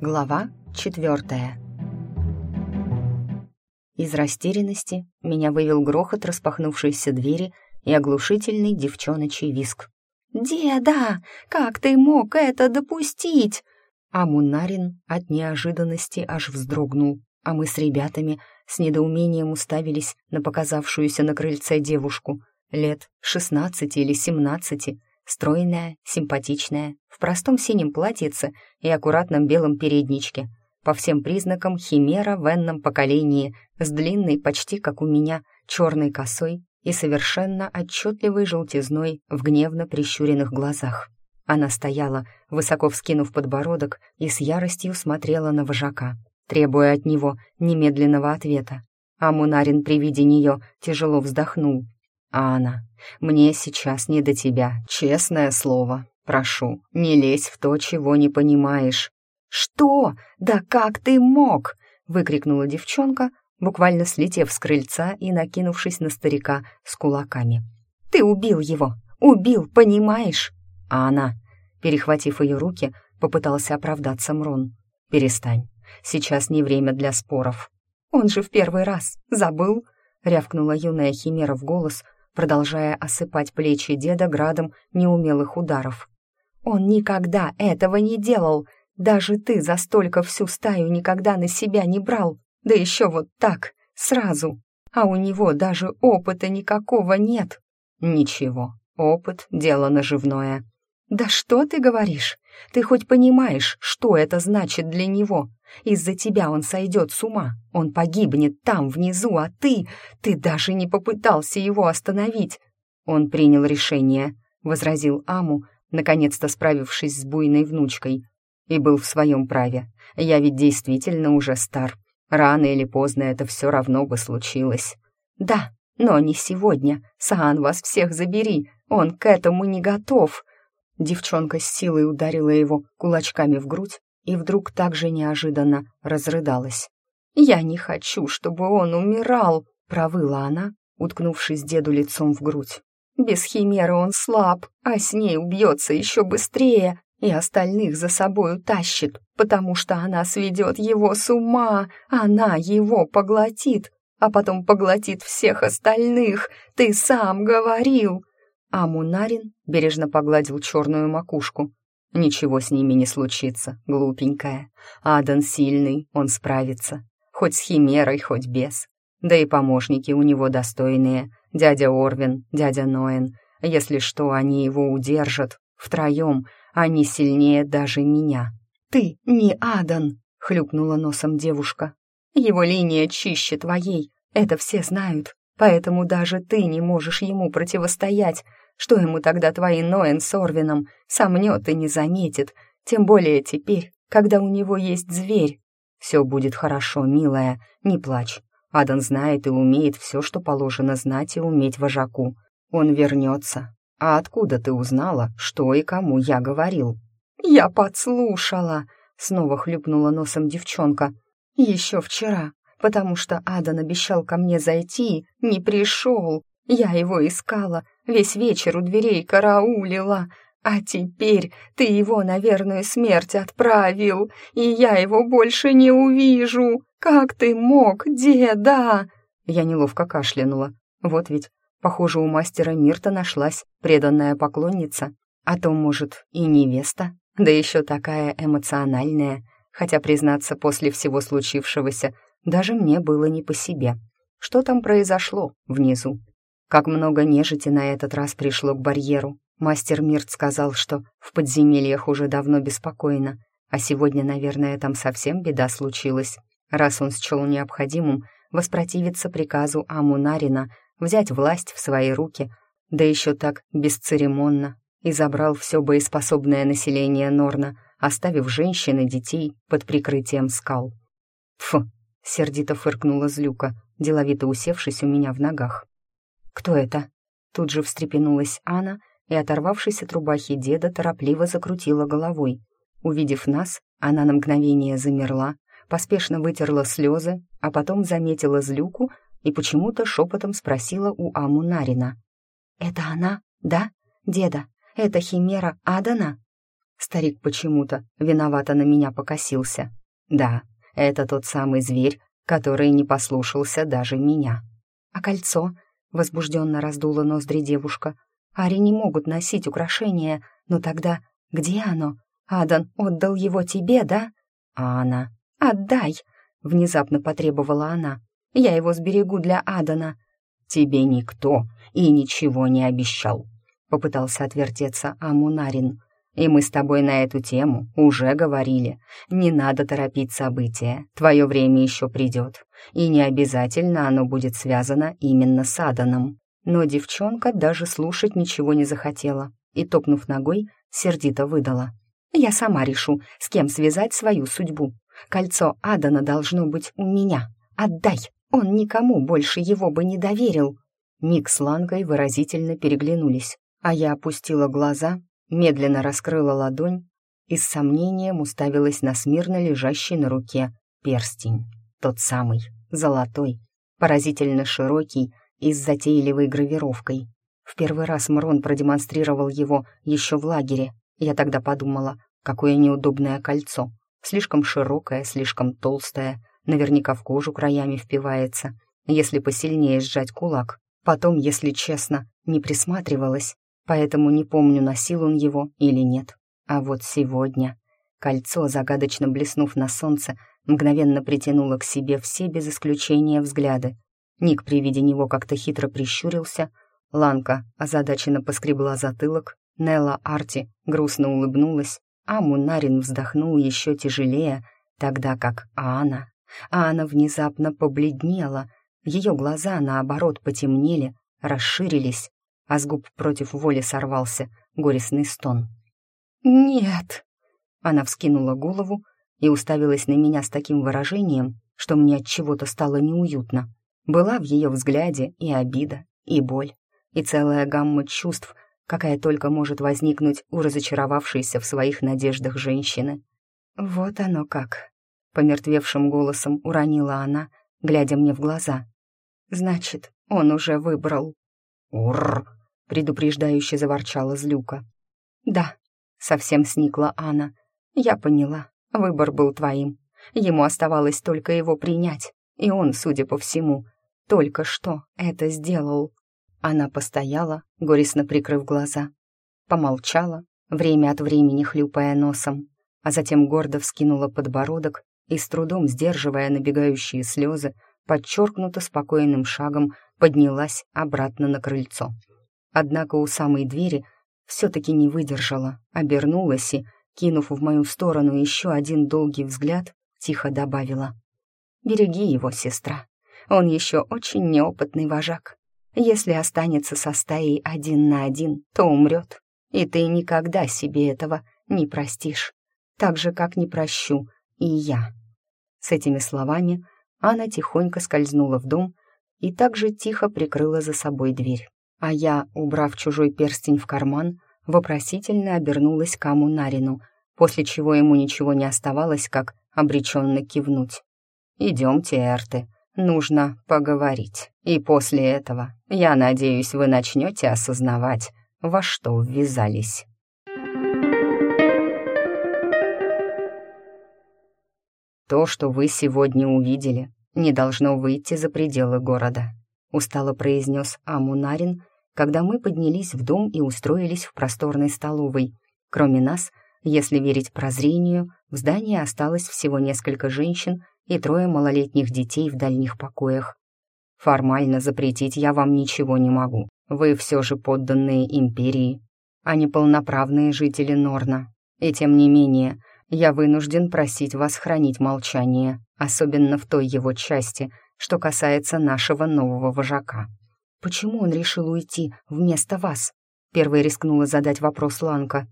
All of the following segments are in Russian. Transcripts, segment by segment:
Глава четвертая. Из растерянности меня вывел грохот распахнувшейся двери и оглушительный девчоночий виск. «Деда, как ты мог это допустить?» А Мунарин от неожиданности аж вздрогнул, а мы с ребятами с недоумением уставились на показавшуюся на крыльце девушку лет шестнадцати или семнадцати, стройная, симпатичная, в простом синем платьице и аккуратном белом передничке. По всем признакам химера в энном поколении, с длинной, почти как у меня, черной косой и совершенно отчетливой желтизной в гневно прищуренных глазах. Она стояла, высоко вскинув подбородок, и с яростью смотрела на вожака, требуя от него немедленного ответа. А Мунарин при виде нее тяжело вздохнул. «А она, мне сейчас не до тебя, честное слово. Прошу, не лезь в то, чего не понимаешь». «Что? Да как ты мог?» — выкрикнула девчонка, буквально слетев с крыльца и накинувшись на старика с кулаками. «Ты убил его! Убил, понимаешь?» А она, перехватив ее руки, попытался оправдаться Мрон. «Перестань. Сейчас не время для споров». «Он же в первый раз. Забыл?» — рявкнула юная химера в голос, продолжая осыпать плечи деда градом неумелых ударов. «Он никогда этого не делал. Даже ты за столько всю стаю никогда на себя не брал. Да еще вот так, сразу. А у него даже опыта никакого нет». «Ничего, опыт — дело наживное». «Да что ты говоришь? Ты хоть понимаешь, что это значит для него? Из-за тебя он сойдет с ума, он погибнет там, внизу, а ты... Ты даже не попытался его остановить!» «Он принял решение», — возразил Аму, наконец-то справившись с буйной внучкой. «И был в своем праве. Я ведь действительно уже стар. Рано или поздно это все равно бы случилось». «Да, но не сегодня. Саан вас всех забери, он к этому не готов». Девчонка с силой ударила его кулачками в грудь, и вдруг так же неожиданно разрыдалась. «Я не хочу, чтобы он умирал!» — провыла она, уткнувшись деду лицом в грудь. «Без химеры он слаб, а с ней убьется еще быстрее и остальных за собой утащит, потому что она сведет его с ума, она его поглотит, а потом поглотит всех остальных, ты сам говорил!» А Мунарин бережно погладил черную макушку, Ничего с ними не случится, глупенькая. Адан сильный, он справится. Хоть с химерой, хоть без. Да и помощники у него достойные. Дядя Орвин, дядя Ноэн. Если что, они его удержат. Втроем они сильнее даже меня. «Ты не Адан!» — хлюпнула носом девушка. «Его линия чище твоей, это все знают, поэтому даже ты не можешь ему противостоять, что ему тогда твои Ноэн с Орвином сомнет и не заметит, тем более теперь, когда у него есть зверь. Все будет хорошо, милая, не плачь. Адан знает и умеет все, что положено знать и уметь вожаку. Он вернется. А откуда ты узнала, что и кому я говорил? Я подслушала, снова хлюпнула носом девчонка. Еще вчера, потому что Адан обещал ко мне зайти, не пришел. Я его искала, весь вечер у дверей караулила, а теперь ты его на верную смерть отправил, и я его больше не увижу. Как ты мог, деда?» Я неловко кашлянула. Вот ведь, похоже, у мастера Мирта нашлась преданная поклонница, а то, может, и невеста, да еще такая эмоциональная, хотя, признаться, после всего случившегося даже мне было не по себе. Что там произошло внизу? Как много нежити на этот раз пришло к барьеру. Мастер Мирт сказал, что в подземельях уже давно беспокойно, а сегодня, наверное, там совсем беда случилась, раз он счел необходимым воспротивиться приказу Амунарина взять власть в свои руки, да еще так бесцеремонно, и забрал все боеспособное население Норна, оставив женщин и детей под прикрытием скал. «Фу!» — сердито фыркнула Злюка, деловито усевшись у меня в ногах. «Кто это?» Тут же встрепенулась Анна и, оторвавшись от рубахи деда, торопливо закрутила головой. Увидев нас, она на мгновение замерла, поспешно вытерла слезы, а потом заметила злюку и почему-то шепотом спросила у Аму Нарина. «Это она, да? Деда, это химера Адана?» Старик почему-то виновато на меня покосился. Да, это тот самый зверь, который не послушался даже меня. А кольцо? Возбужденно раздула ноздри девушка. Ари не могут носить украшения, но тогда где оно? Адан отдал его тебе, да? А она? Отдай! Внезапно потребовала она. Я его сберегу для Адана. Тебе никто и ничего не обещал. Попытался отвертеться Амунарин. И мы с тобой на эту тему уже говорили. Не надо торопить события, твое время еще придет. И не обязательно оно будет связано именно с Аданом. Но девчонка даже слушать ничего не захотела и, топнув ногой, сердито выдала. «Я сама решу, с кем связать свою судьбу. Кольцо Адана должно быть у меня. Отдай, он никому больше его бы не доверил». Ник с Ланкой выразительно переглянулись, а я опустила глаза медленно раскрыла ладонь и с сомнением уставилась на смирно лежащий на руке перстень. Тот самый, золотой, поразительно широкий и с затейливой гравировкой. В первый раз Мрон продемонстрировал его еще в лагере. Я тогда подумала, какое неудобное кольцо. Слишком широкое, слишком толстое, наверняка в кожу краями впивается. Если посильнее сжать кулак, потом, если честно, не присматривалась, поэтому не помню, носил он его или нет. А вот сегодня кольцо, загадочно блеснув на солнце, мгновенно притянуло к себе все без исключения взгляды. Ник при виде него как-то хитро прищурился, Ланка озадаченно поскребла затылок, Нелла Арти грустно улыбнулась, а Мунарин вздохнул еще тяжелее, тогда как Аана... Аана внезапно побледнела, ее глаза, наоборот, потемнели, расширились, а с губ против воли сорвался горестный стон. «Нет!» Она вскинула голову и уставилась на меня с таким выражением, что мне от чего-то стало неуютно. Была в ее взгляде и обида, и боль, и целая гамма чувств, какая только может возникнуть у разочаровавшейся в своих надеждах женщины. «Вот оно как!» — помертвевшим голосом уронила она, глядя мне в глаза. «Значит, он уже выбрал». «Уррр!» Предупреждающе заворчала злюка. «Да», — совсем сникла Анна. «Я поняла, выбор был твоим. Ему оставалось только его принять, и он, судя по всему, только что это сделал». Она постояла, горестно прикрыв глаза, помолчала, время от времени хлюпая носом, а затем гордо вскинула подбородок и, с трудом сдерживая набегающие слезы, подчеркнуто спокойным шагом поднялась обратно на крыльцо однако у самой двери все-таки не выдержала, обернулась и, кинув в мою сторону еще один долгий взгляд, тихо добавила. «Береги его, сестра. Он еще очень неопытный вожак. Если останется со стаей один на один, то умрет, и ты никогда себе этого не простишь, так же, как не прощу и я». С этими словами Анна тихонько скользнула в дом и также тихо прикрыла за собой дверь а я, убрав чужой перстень в карман, вопросительно обернулась к Аму Нарину, после чего ему ничего не оставалось, как обреченно кивнуть. «Идемте, Эрты, нужно поговорить, и после этого, я надеюсь, вы начнете осознавать, во что ввязались». «То, что вы сегодня увидели, не должно выйти за пределы города», устало произнес Амунарин, когда мы поднялись в дом и устроились в просторной столовой. Кроме нас, если верить прозрению, в здании осталось всего несколько женщин и трое малолетних детей в дальних покоях. Формально запретить я вам ничего не могу. Вы все же подданные империи, а не полноправные жители Норна. И тем не менее, я вынужден просить вас хранить молчание, особенно в той его части, что касается нашего нового вожака. «Почему он решил уйти вместо вас?» Первой рискнула задать вопрос Ланка.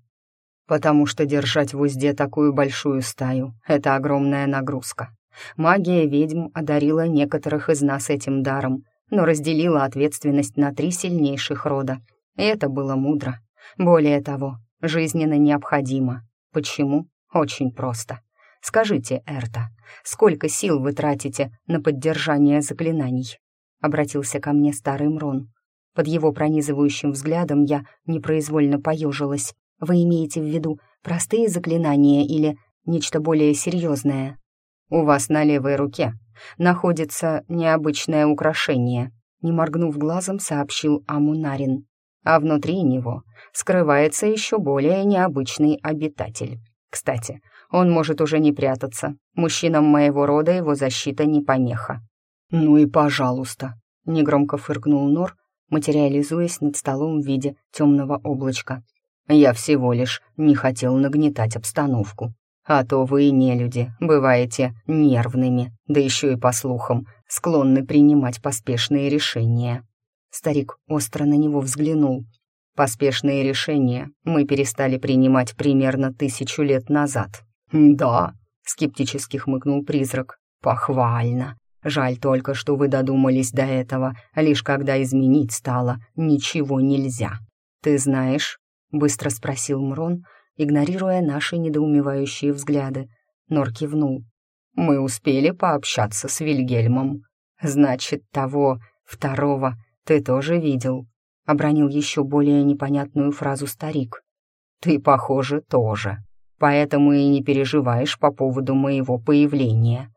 «Потому что держать в узде такую большую стаю — это огромная нагрузка. Магия ведьм одарила некоторых из нас этим даром, но разделила ответственность на три сильнейших рода. И это было мудро. Более того, жизненно необходимо. Почему? Очень просто. Скажите, Эрта, сколько сил вы тратите на поддержание заклинаний? — обратился ко мне старый Мрон. Под его пронизывающим взглядом я непроизвольно поежилась. «Вы имеете в виду простые заклинания или нечто более серьезное. У вас на левой руке находится необычное украшение, не моргнув глазом, сообщил Амунарин. А внутри него скрывается еще более необычный обитатель. Кстати, он может уже не прятаться. Мужчинам моего рода его защита не помеха. «Ну и пожалуйста», — негромко фыркнул Нор, материализуясь над столом в виде темного облачка. «Я всего лишь не хотел нагнетать обстановку. А то вы, не люди, бываете нервными, да еще и по слухам, склонны принимать поспешные решения». Старик остро на него взглянул. «Поспешные решения мы перестали принимать примерно тысячу лет назад». «Да», — скептически хмыкнул призрак, — «похвально. Жаль только, что вы додумались до этого, лишь когда изменить стало ничего нельзя. Ты знаешь?» — быстро спросил Мрон, — игнорируя наши недоумевающие взгляды. Нор кивнул. «Мы успели пообщаться с Вильгельмом. Значит, того, второго, ты тоже видел?» Обронил еще более непонятную фразу старик. «Ты, похоже, тоже. Поэтому и не переживаешь по поводу моего появления».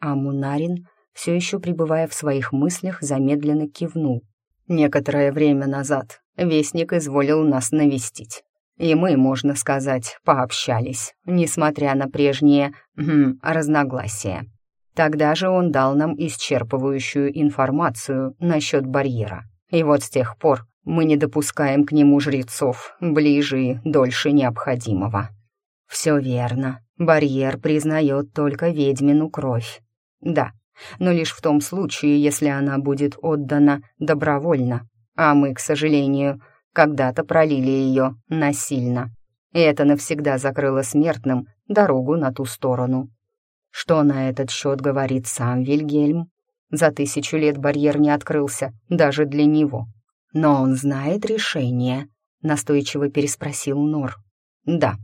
А Мунарин, все еще пребывая в своих мыслях, замедленно кивнул. «Некоторое время назад Вестник изволил нас навестить. И мы, можно сказать, пообщались, несмотря на прежние хм, разногласия. Тогда же он дал нам исчерпывающую информацию насчет барьера. И вот с тех пор мы не допускаем к нему жрецов ближе и дольше необходимого. Все верно. Барьер признает только ведьмину кровь. Да, но лишь в том случае, если она будет отдана добровольно. А мы, к сожалению, когда-то пролили ее насильно. И это навсегда закрыло смертным дорогу на ту сторону. Что на этот счет говорит сам Вильгельм? За тысячу лет барьер не открылся, даже для него. Но он знает решение, настойчиво переспросил Нор. Да,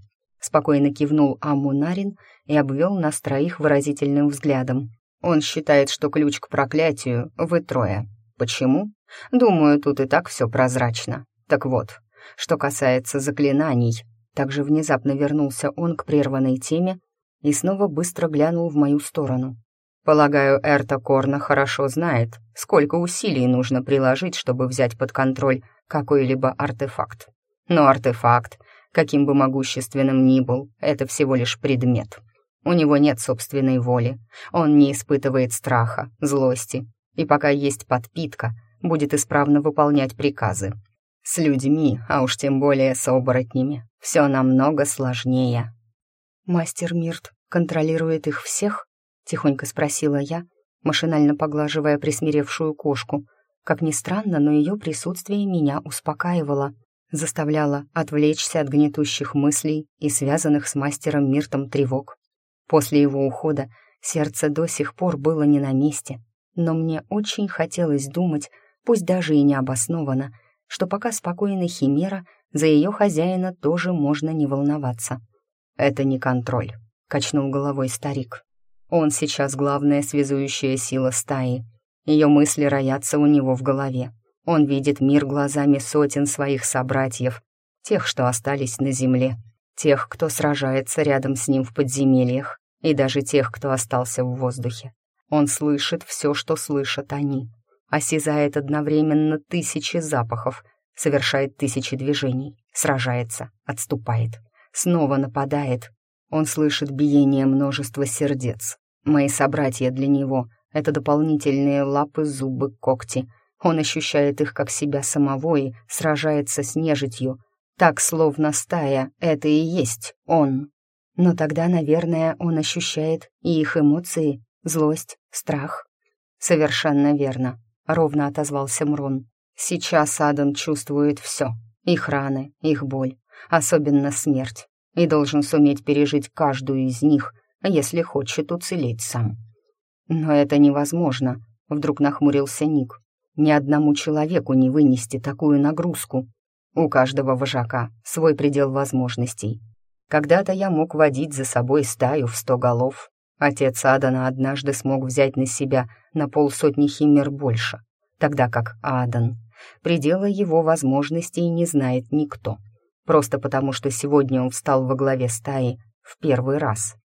спокойно кивнул Амунарин и обвел нас троих выразительным взглядом. Он считает, что ключ к проклятию вы трое. Почему? Думаю, тут и так все прозрачно. Так вот, что касается заклинаний, также внезапно вернулся он к прерванной теме и снова быстро глянул в мою сторону. Полагаю, Эрта Корна хорошо знает, сколько усилий нужно приложить, чтобы взять под контроль какой-либо артефакт. Но артефакт, каким бы могущественным ни был, это всего лишь предмет. У него нет собственной воли, он не испытывает страха, злости, и пока есть подпитка, будет исправно выполнять приказы. С людьми, а уж тем более с оборотнями, все намного сложнее. «Мастер Мирт контролирует их всех?» — тихонько спросила я, машинально поглаживая присмиревшую кошку. Как ни странно, но ее присутствие меня успокаивало, заставляло отвлечься от гнетущих мыслей и связанных с мастером Миртом тревог. После его ухода сердце до сих пор было не на месте, но мне очень хотелось думать, пусть даже и необоснованно, что пока спокойна Химера, за ее хозяина тоже можно не волноваться. «Это не контроль», — качнул головой старик. «Он сейчас главная связующая сила стаи. Ее мысли роятся у него в голове. Он видит мир глазами сотен своих собратьев, тех, что остались на земле, тех, кто сражается рядом с ним в подземельях, и даже тех, кто остался в воздухе. Он слышит все, что слышат они, осязает одновременно тысячи запахов, совершает тысячи движений, сражается, отступает, снова нападает. Он слышит биение множества сердец. Мои собратья для него — это дополнительные лапы, зубы, когти. Он ощущает их как себя самого и сражается с нежитью. Так, словно стая, это и есть он. Но тогда, наверное, он ощущает и их эмоции, злость, страх. Совершенно верно. — ровно отозвался Мрон. «Сейчас Адан чувствует все. Их раны, их боль, особенно смерть, и должен суметь пережить каждую из них, если хочет уцелеть сам». «Но это невозможно», — вдруг нахмурился Ник. «Ни одному человеку не вынести такую нагрузку. У каждого вожака свой предел возможностей. Когда-то я мог водить за собой стаю в сто голов, Отец Адана однажды смог взять на себя на полсотни химер больше, тогда как Адан предела его возможностей не знает никто. просто потому что сегодня он встал во главе стаи в первый раз.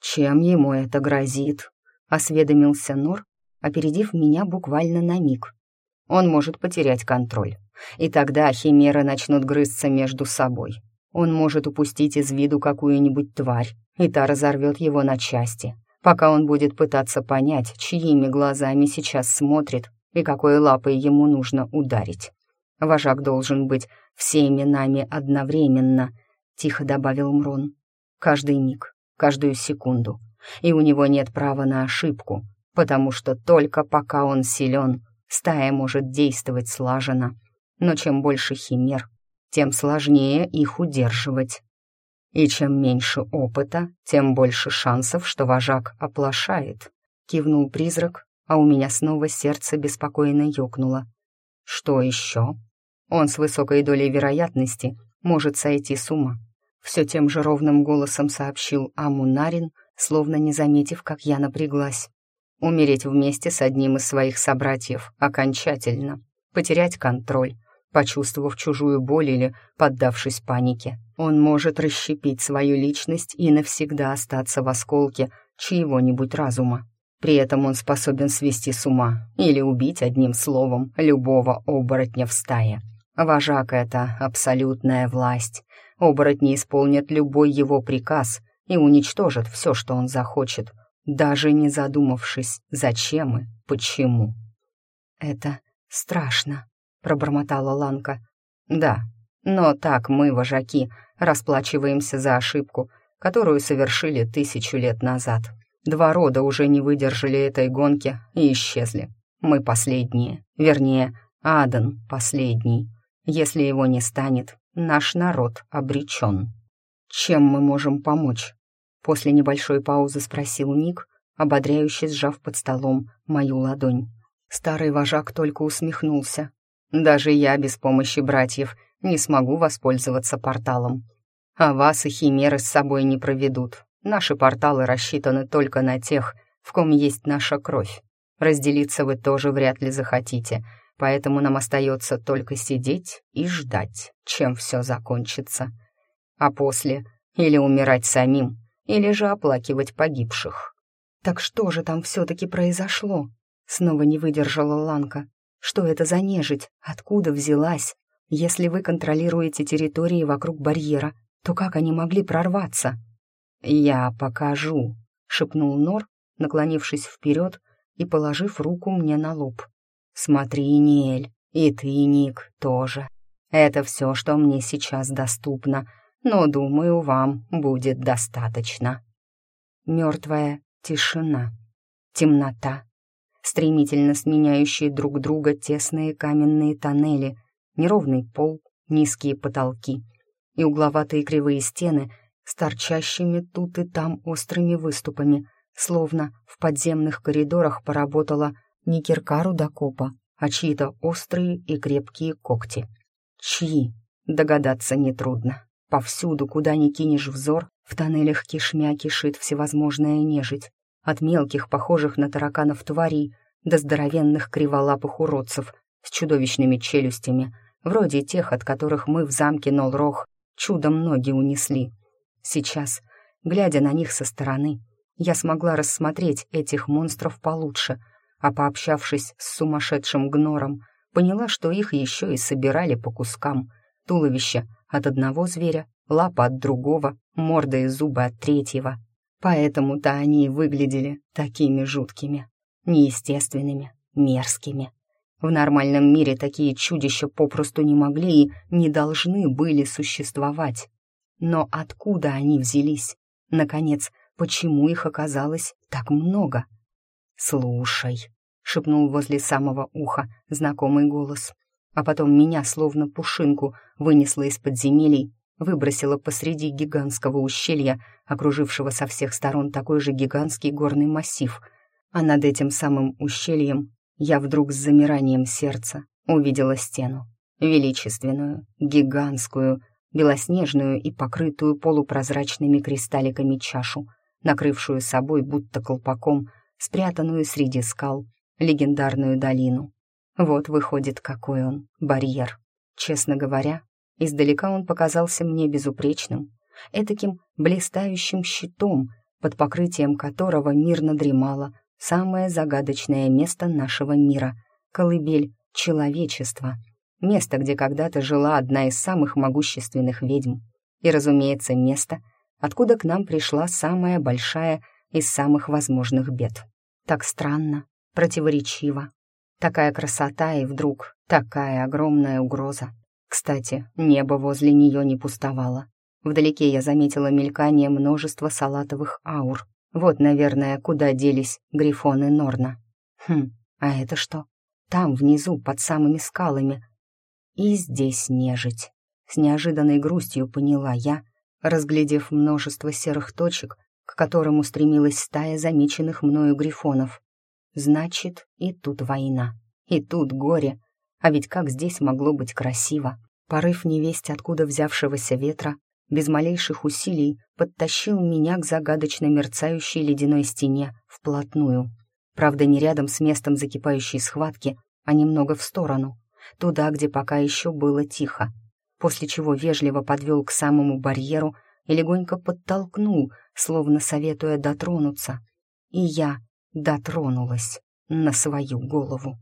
«Чем ему это грозит?» — осведомился Нор, опередив меня буквально на миг. «Он может потерять контроль, и тогда химеры начнут грызться между собой. Он может упустить из виду какую-нибудь тварь, и та разорвет его на части, пока он будет пытаться понять, чьими глазами сейчас смотрит и какой лапой ему нужно ударить. Вожак должен быть всеми нами одновременно», — тихо добавил Мрон. «Каждый миг, каждую секунду. И у него нет права на ошибку, потому что только пока он силен, стая может действовать слаженно. Но чем больше химер, тем сложнее их удерживать. И чем меньше опыта, тем больше шансов, что вожак оплошает. Кивнул призрак, а у меня снова сердце беспокойно ёкнуло. Что еще? Он с высокой долей вероятности может сойти с ума. Все тем же ровным голосом сообщил Амунарин, словно не заметив, как я напряглась. Умереть вместе с одним из своих собратьев окончательно, потерять контроль, почувствовав чужую боль или поддавшись панике. Он может расщепить свою личность и навсегда остаться в осколке чьего-нибудь разума. При этом он способен свести с ума или убить одним словом любого оборотня в стае. Вожак — это абсолютная власть. Оборотни исполнят любой его приказ и уничтожат все, что он захочет, даже не задумавшись, зачем и почему. «Это страшно», — пробормотала Ланка. «Да, но так мы, вожаки, расплачиваемся за ошибку, которую совершили тысячу лет назад. Два рода уже не выдержали этой гонки и исчезли. Мы последние, вернее, Адан последний. Если его не станет, наш народ обречен. Чем мы можем помочь? После небольшой паузы спросил Ник, ободряюще сжав под столом мою ладонь. Старый вожак только усмехнулся. Даже я без помощи братьев не смогу воспользоваться порталом. А вас и химеры с собой не проведут. Наши порталы рассчитаны только на тех, в ком есть наша кровь. Разделиться вы тоже вряд ли захотите — поэтому нам остается только сидеть и ждать, чем все закончится. А после или умирать самим, или же оплакивать погибших. «Так что же там все-таки произошло?» Снова не выдержала Ланка. «Что это за нежить? Откуда взялась? Если вы контролируете территории вокруг барьера, то как они могли прорваться?» «Я покажу», — шепнул Нор, наклонившись вперед и положив руку мне на лоб. Смотри, Ниэль, и ты, Ник, тоже. Это все, что мне сейчас доступно, но, думаю, вам будет достаточно. Мертвая тишина, темнота, стремительно сменяющие друг друга тесные каменные тоннели, неровный пол, низкие потолки и угловатые кривые стены с торчащими тут и там острыми выступами, словно в подземных коридорах поработала не кирка рудокопа, а чьи-то острые и крепкие когти. Чьи? Догадаться нетрудно. Повсюду, куда ни кинешь взор, в тоннелях кишмя кишит всевозможная нежить. От мелких, похожих на тараканов тварей, до здоровенных криволапых уродцев с чудовищными челюстями, вроде тех, от которых мы в замке Нолрох чудом ноги унесли. Сейчас, глядя на них со стороны, я смогла рассмотреть этих монстров получше — а пообщавшись с сумасшедшим гнором, поняла, что их еще и собирали по кускам. Туловище от одного зверя, лапа от другого, морда и зубы от третьего. Поэтому-то они и выглядели такими жуткими, неестественными, мерзкими. В нормальном мире такие чудища попросту не могли и не должны были существовать. Но откуда они взялись? Наконец, почему их оказалось так много? «Слушай», шепнул возле самого уха знакомый голос. А потом меня, словно пушинку, вынесло из подземелий, выбросило посреди гигантского ущелья, окружившего со всех сторон такой же гигантский горный массив. А над этим самым ущельем я вдруг с замиранием сердца увидела стену. Величественную, гигантскую, белоснежную и покрытую полупрозрачными кристалликами чашу, накрывшую собой будто колпаком, спрятанную среди скал легендарную долину. Вот выходит, какой он, барьер. Честно говоря, Издалека он показался мне безупречным, этаким блистающим щитом, под покрытием которого мирно дремало самое загадочное место нашего мира — колыбель человечества, место, где когда-то жила одна из самых могущественных ведьм, и, разумеется, место, откуда к нам пришла самая большая из самых возможных бед. Так странно, противоречиво. Такая красота и вдруг такая огромная угроза. Кстати, небо возле нее не пустовало. Вдалеке я заметила мелькание множества салатовых аур. Вот, наверное, куда делись грифоны Норна. Хм, а это что? Там, внизу, под самыми скалами. И здесь нежить. С неожиданной грустью поняла я, разглядев множество серых точек, к которым устремилась стая замеченных мною грифонов. Значит, и тут война, и тут горе. А ведь как здесь могло быть красиво? Порыв невесть, откуда взявшегося ветра, без малейших усилий подтащил меня к загадочно мерцающей ледяной стене вплотную. Правда, не рядом с местом закипающей схватки, а немного в сторону, туда, где пока еще было тихо, после чего вежливо подвел к самому барьеру и легонько подтолкнул, словно советуя дотронуться. И я дотронулась на свою голову.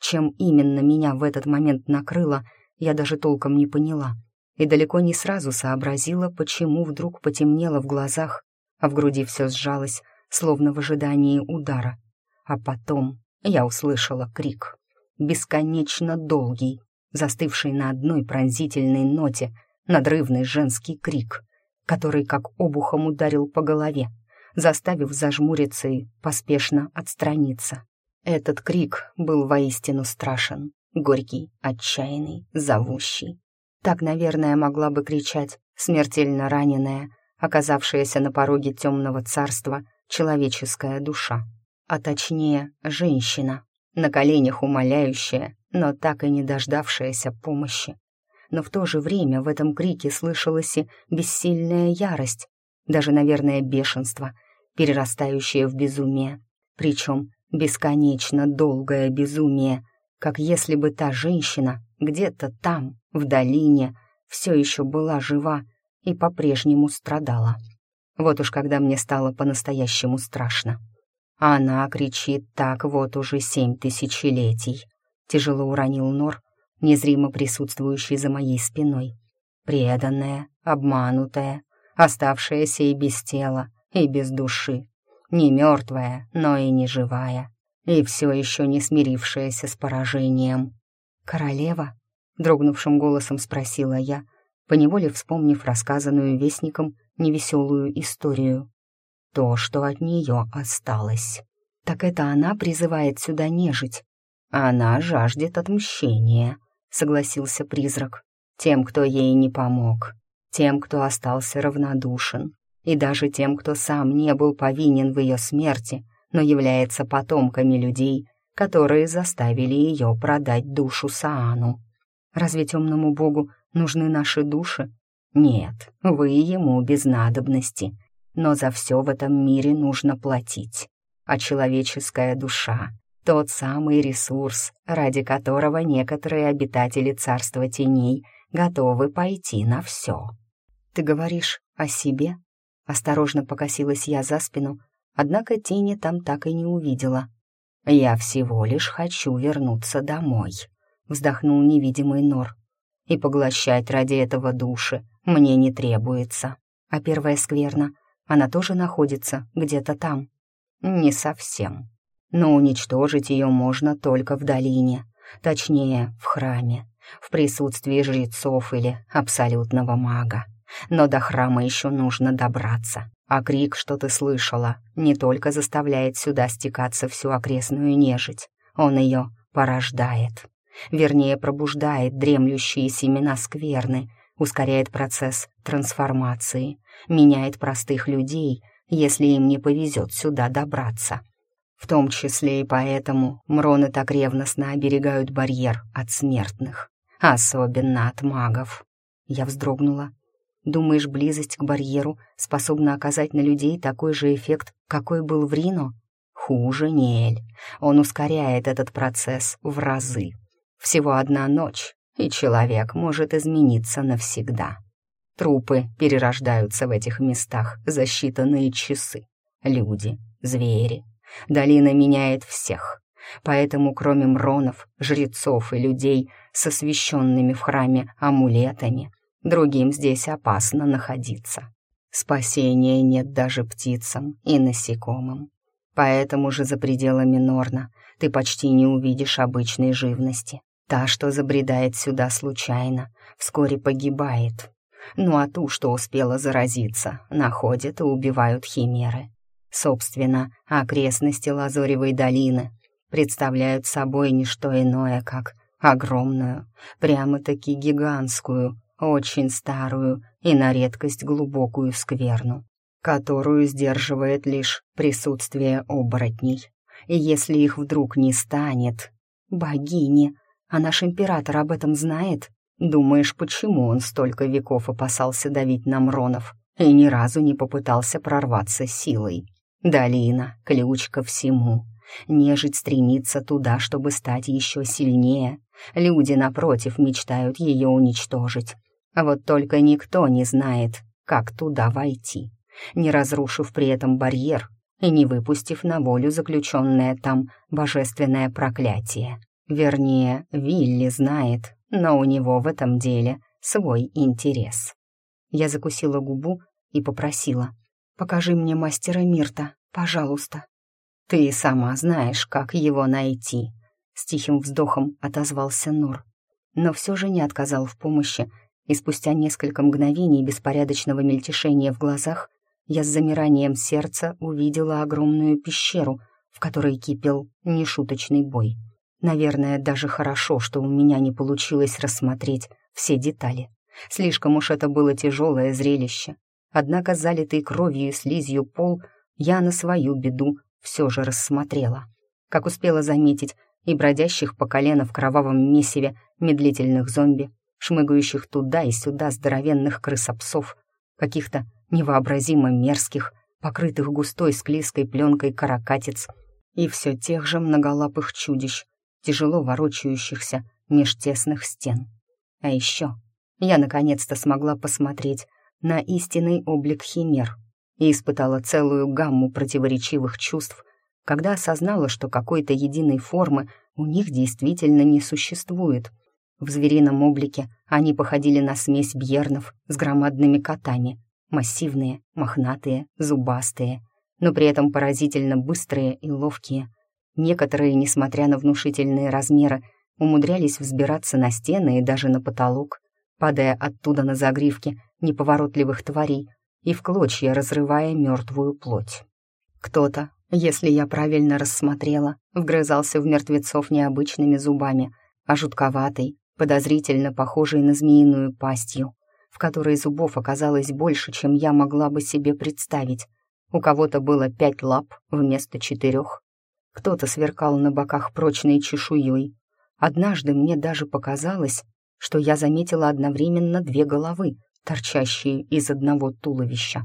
Чем именно меня в этот момент накрыло, я даже толком не поняла и далеко не сразу сообразила, почему вдруг потемнело в глазах, а в груди все сжалось, словно в ожидании удара. А потом я услышала крик, бесконечно долгий, застывший на одной пронзительной ноте, надрывный женский крик, который как обухом ударил по голове, заставив зажмуриться и поспешно отстраниться. Этот крик был воистину страшен, горький, отчаянный, зовущий. Так, наверное, могла бы кричать смертельно раненая, оказавшаяся на пороге темного царства человеческая душа, а точнее женщина, на коленях умоляющая, но так и не дождавшаяся помощи. Но в то же время в этом крике слышалась и бессильная ярость, даже, наверное, бешенство, перерастающее в безумие, причем бесконечно долгое безумие, как если бы та женщина где-то там, в долине, все еще была жива и по-прежнему страдала. Вот уж когда мне стало по-настоящему страшно. Она кричит так вот уже семь тысячелетий. Тяжело уронил Нор, незримо присутствующий за моей спиной. Преданная, обманутая, оставшаяся и без тела, и без души. Не мертвая, но и не живая. И все еще не смирившаяся с поражением. «Королева?» — дрогнувшим голосом спросила я, поневоле вспомнив рассказанную вестником невеселую историю. То, что от нее осталось. Так это она призывает сюда нежить. Она жаждет отмщения, согласился призрак. Тем, кто ей не помог, тем, кто остался равнодушен, и даже тем, кто сам не был повинен в ее смерти, но является потомками людей, которые заставили ее продать душу Саану. Разве темному богу нужны наши души? Нет, вы ему без надобности, но за все в этом мире нужно платить. А человеческая душа — тот самый ресурс, ради которого некоторые обитатели царства теней готовы пойти на все. «Ты говоришь о себе?» Осторожно покосилась я за спину, однако тени там так и не увидела — «Я всего лишь хочу вернуться домой», — вздохнул невидимый Нор. «И поглощать ради этого души мне не требуется. А первая скверна, она тоже находится где-то там?» «Не совсем. Но уничтожить ее можно только в долине, точнее, в храме, в присутствии жрецов или абсолютного мага. Но до храма еще нужно добраться. А крик, что ты слышала, не только заставляет сюда стекаться всю окрестную нежить, он ее порождает. Вернее, пробуждает дремлющие семена скверны, ускоряет процесс трансформации, меняет простых людей, если им не повезет сюда добраться. В том числе и поэтому мроны так ревностно оберегают барьер от смертных, особенно от магов. Я вздрогнула, Думаешь, близость к барьеру способна оказать на людей такой же эффект, какой был в Рино? Хуже, Неэль. Он ускоряет этот процесс в разы. Всего одна ночь, и человек может измениться навсегда. Трупы перерождаются в этих местах за считанные часы. Люди, звери. Долина меняет всех. Поэтому кроме мронов, жрецов и людей с освященными в храме амулетами, другим здесь опасно находиться. Спасения нет даже птицам и насекомым. Поэтому же за пределами Норна ты почти не увидишь обычной живности. Та, что забредает сюда случайно, вскоре погибает. Ну а ту, что успела заразиться, находят и убивают химеры. Собственно, окрестности Лазоревой долины представляют собой не что иное, как огромную, прямо-таки гигантскую, очень старую и на редкость глубокую скверну, которую сдерживает лишь присутствие оборотней. И если их вдруг не станет... Богини! А наш император об этом знает? Думаешь, почему он столько веков опасался давить на Мронов и ни разу не попытался прорваться силой? Долина — ключ ко всему. Нежить стремится туда, чтобы стать еще сильнее. Люди, напротив, мечтают ее уничтожить. А вот только никто не знает, как туда войти, не разрушив при этом барьер и не выпустив на волю заключенное там божественное проклятие. Вернее, Вилли знает, но у него в этом деле свой интерес. Я закусила губу и попросила, «Покажи мне мастера Мирта, пожалуйста». «Ты сама знаешь, как его найти», — с тихим вздохом отозвался Нур. Но все же не отказал в помощи, и спустя несколько мгновений беспорядочного мельтешения в глазах я с замиранием сердца увидела огромную пещеру, в которой кипел нешуточный бой. Наверное, даже хорошо, что у меня не получилось рассмотреть все детали. Слишком уж это было тяжелое зрелище. Однако залитый кровью и слизью пол я на свою беду все же рассмотрела. Как успела заметить, и бродящих по колено в кровавом месиве медлительных зомби, шмыгающих туда и сюда здоровенных крысопсов, каких-то невообразимо мерзких, покрытых густой склизкой пленкой каракатиц, и все тех же многолапых чудищ, тяжело ворочающихся меж тесных стен. А еще я наконец-то смогла посмотреть на истинный облик химер и испытала целую гамму противоречивых чувств, когда осознала, что какой-то единой формы у них действительно не существует. В зверином облике они походили на смесь бьернов с громадными котами, массивные, мохнатые, зубастые, но при этом поразительно быстрые и ловкие. Некоторые, несмотря на внушительные размеры, умудрялись взбираться на стены и даже на потолок, падая оттуда на загривки неповоротливых тварей и в клочья разрывая мертвую плоть. Кто-то, если я правильно рассмотрела, вгрызался в мертвецов необычными зубами, а жутковатой, подозрительно похожей на змеиную пастью, в которой зубов оказалось больше, чем я могла бы себе представить. У кого-то было пять лап вместо четырех. Кто-то сверкал на боках прочной чешуей. Однажды мне даже показалось, что я заметила одновременно две головы, торчащие из одного туловища.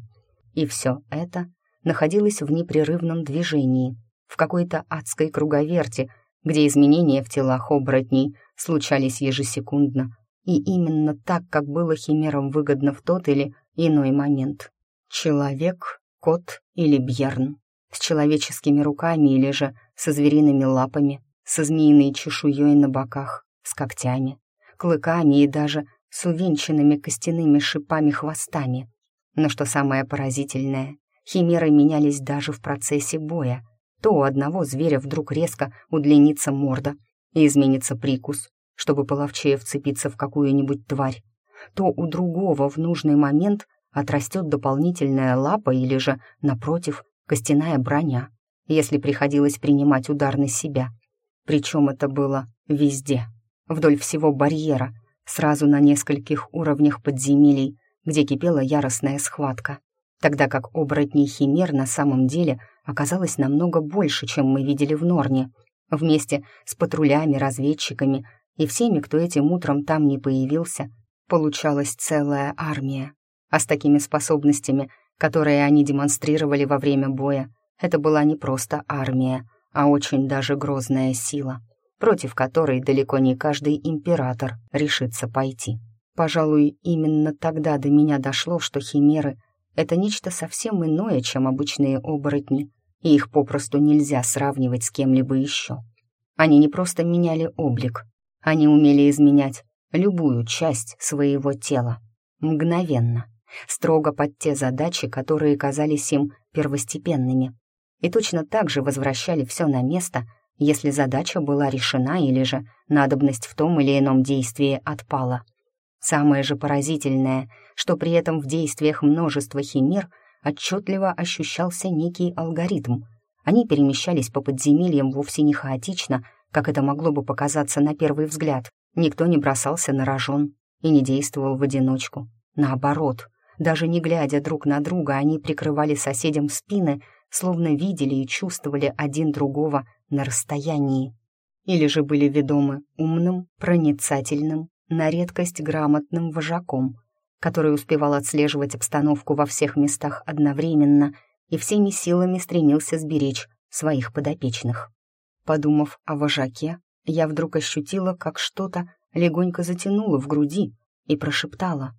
И все это находилось в непрерывном движении, в какой-то адской круговерти, где изменения в телах оборотней случались ежесекундно, и именно так, как было химерам выгодно в тот или иной момент. Человек, кот или бьерн, с человеческими руками или же со звериными лапами, со змеиной чешуей на боках, с когтями, клыками и даже с увенчанными костяными шипами-хвостами. Но что самое поразительное, химеры менялись даже в процессе боя. То у одного зверя вдруг резко удлинится морда и изменится прикус, чтобы половчее вцепиться в какую-нибудь тварь, то у другого в нужный момент отрастет дополнительная лапа или же, напротив, костяная броня, если приходилось принимать удар на себя. Причем это было везде, вдоль всего барьера, сразу на нескольких уровнях подземелий, где кипела яростная схватка, тогда как оборотней химер на самом деле оказалось намного больше, чем мы видели в Норне, вместе с патрулями, разведчиками и всеми, кто этим утром там не появился, получалась целая армия. А с такими способностями, которые они демонстрировали во время боя, это была не просто армия, а очень даже грозная сила. против которой далеко не каждый император решится пойти. Пожалуй, именно тогда до меня дошло, что химеры — это нечто совсем иное, чем обычные оборотни, и их попросту нельзя сравнивать с кем-либо еще. Они не просто меняли облик, они умели изменять любую часть своего тела. Мгновенно, строго под те задачи, которые казались им первостепенными. И точно так же возвращали все на место, если задача была решена или же надобность в том или ином действии отпала. Самое же поразительное, что при этом в действиях множества химер отчетливо ощущался некий алгоритм. Они перемещались по подземельям вовсе не хаотично, как это могло бы показаться на первый взгляд. Никто не бросался на рожон и не действовал в одиночку. Наоборот, даже не глядя друг на друга, они прикрывали соседям спины, словно видели и чувствовали один другого на расстоянии. Или же были ведомы умным, проницательным на редкость грамотным вожаком, который успевал отслеживать обстановку во всех местах одновременно и всеми силами стремился сберечь своих подопечных. Подумав о вожаке, я вдруг ощутила, как что-то легонько затянуло в груди и прошептала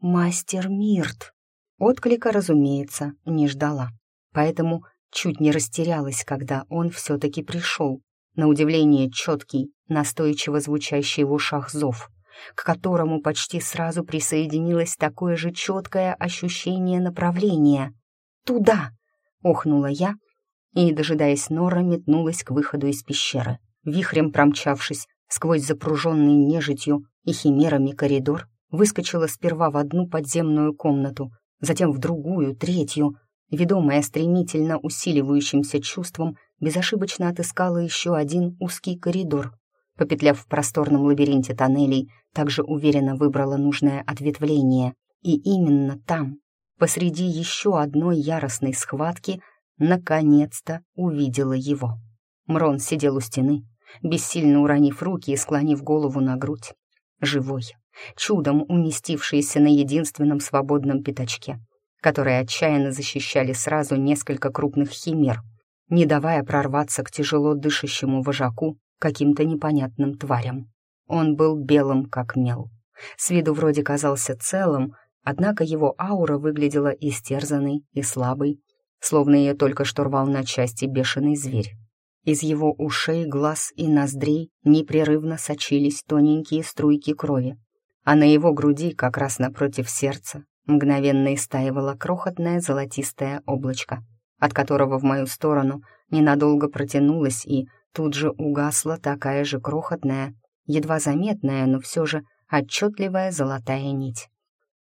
«Мастер Мирт». Отклика, разумеется, не ждала, поэтому чуть не растерялась, когда он все-таки пришел, на удивление четкий, настойчиво звучащий в ушах зов к которому почти сразу присоединилось такое же четкое ощущение направления. «Туда!» — охнула я и, дожидаясь Нора, метнулась к выходу из пещеры. Вихрем промчавшись сквозь запруженный нежитью и химерами коридор, выскочила сперва в одну подземную комнату, затем в другую, третью. Ведомая стремительно усиливающимся чувством, безошибочно отыскала еще один узкий коридор, Попетляв в просторном лабиринте тоннелей, также уверенно выбрала нужное ответвление. И именно там, посреди еще одной яростной схватки, наконец-то увидела его. Мрон сидел у стены, бессильно уронив руки и склонив голову на грудь. Живой, чудом уместившийся на единственном свободном пятачке, которые отчаянно защищали сразу несколько крупных химер, не давая прорваться к тяжело дышащему вожаку каким-то непонятным тварям. Он был белым, как мел. С виду вроде казался целым, однако его аура выглядела истерзанной и слабой, словно ее только что рвал на части бешеный зверь. Из его ушей, глаз и ноздрей непрерывно сочились тоненькие струйки крови, а на его груди, как раз напротив сердца, мгновенно истаивало крохотное золотистое облачко, от которого в мою сторону ненадолго протянулось и тут же угасла такая же крохотная, едва заметная, но все же отчетливая золотая нить.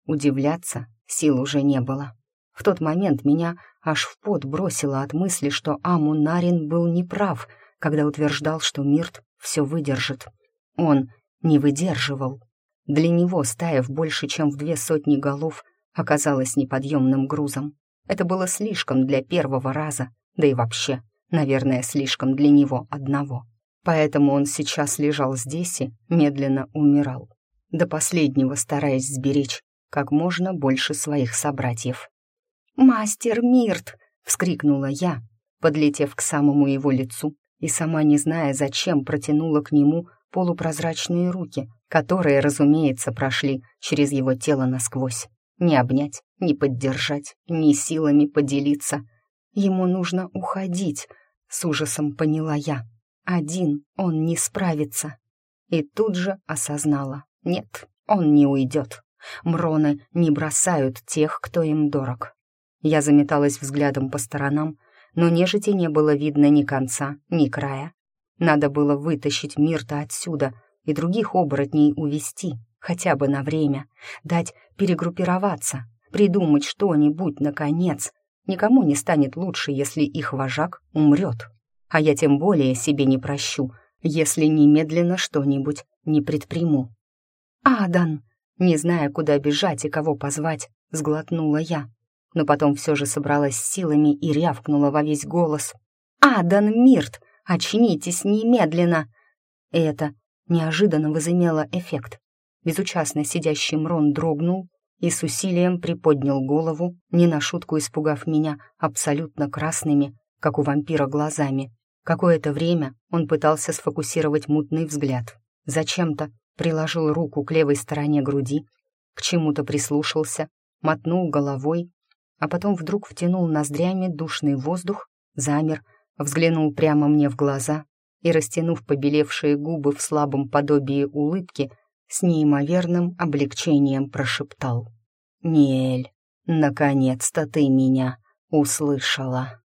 Удивляться сил уже не было. В тот момент меня аж в пот бросило от мысли, что Амунарин был неправ, когда утверждал, что Мирт все выдержит. Он не выдерживал. Для него стая в больше, чем в две сотни голов оказалась неподъемным грузом. Это было слишком для первого раза, да и вообще наверное, слишком для него одного. Поэтому он сейчас лежал здесь и медленно умирал, до последнего стараясь сберечь как можно больше своих собратьев. «Мастер Мирт!» — вскрикнула я, подлетев к самому его лицу и сама не зная, зачем протянула к нему полупрозрачные руки, которые, разумеется, прошли через его тело насквозь. Не обнять, не поддержать, ни силами поделиться. Ему нужно уходить, с ужасом поняла я. Один он не справится. И тут же осознала. Нет, он не уйдет. Мроны не бросают тех, кто им дорог. Я заметалась взглядом по сторонам, но нежити не было видно ни конца, ни края. Надо было вытащить Мирта отсюда и других оборотней увести, хотя бы на время, дать перегруппироваться, придумать что-нибудь, наконец, Никому не станет лучше, если их вожак умрет. А я тем более себе не прощу, если немедленно что-нибудь не предприму. «Адан!» Не зная, куда бежать и кого позвать, сглотнула я. Но потом все же собралась силами и рявкнула во весь голос. «Адан Мирт! Очнитесь немедленно!» И это неожиданно возымело эффект. Безучастно сидящий Мрон дрогнул, и с усилием приподнял голову, не на шутку испугав меня абсолютно красными, как у вампира, глазами. Какое-то время он пытался сфокусировать мутный взгляд. Зачем-то приложил руку к левой стороне груди, к чему-то прислушался, мотнул головой, а потом вдруг втянул ноздрями душный воздух, замер, взглянул прямо мне в глаза и, растянув побелевшие губы в слабом подобии улыбки, с неимоверным облегчением прошептал. «Нель, наконец-то ты меня услышала!»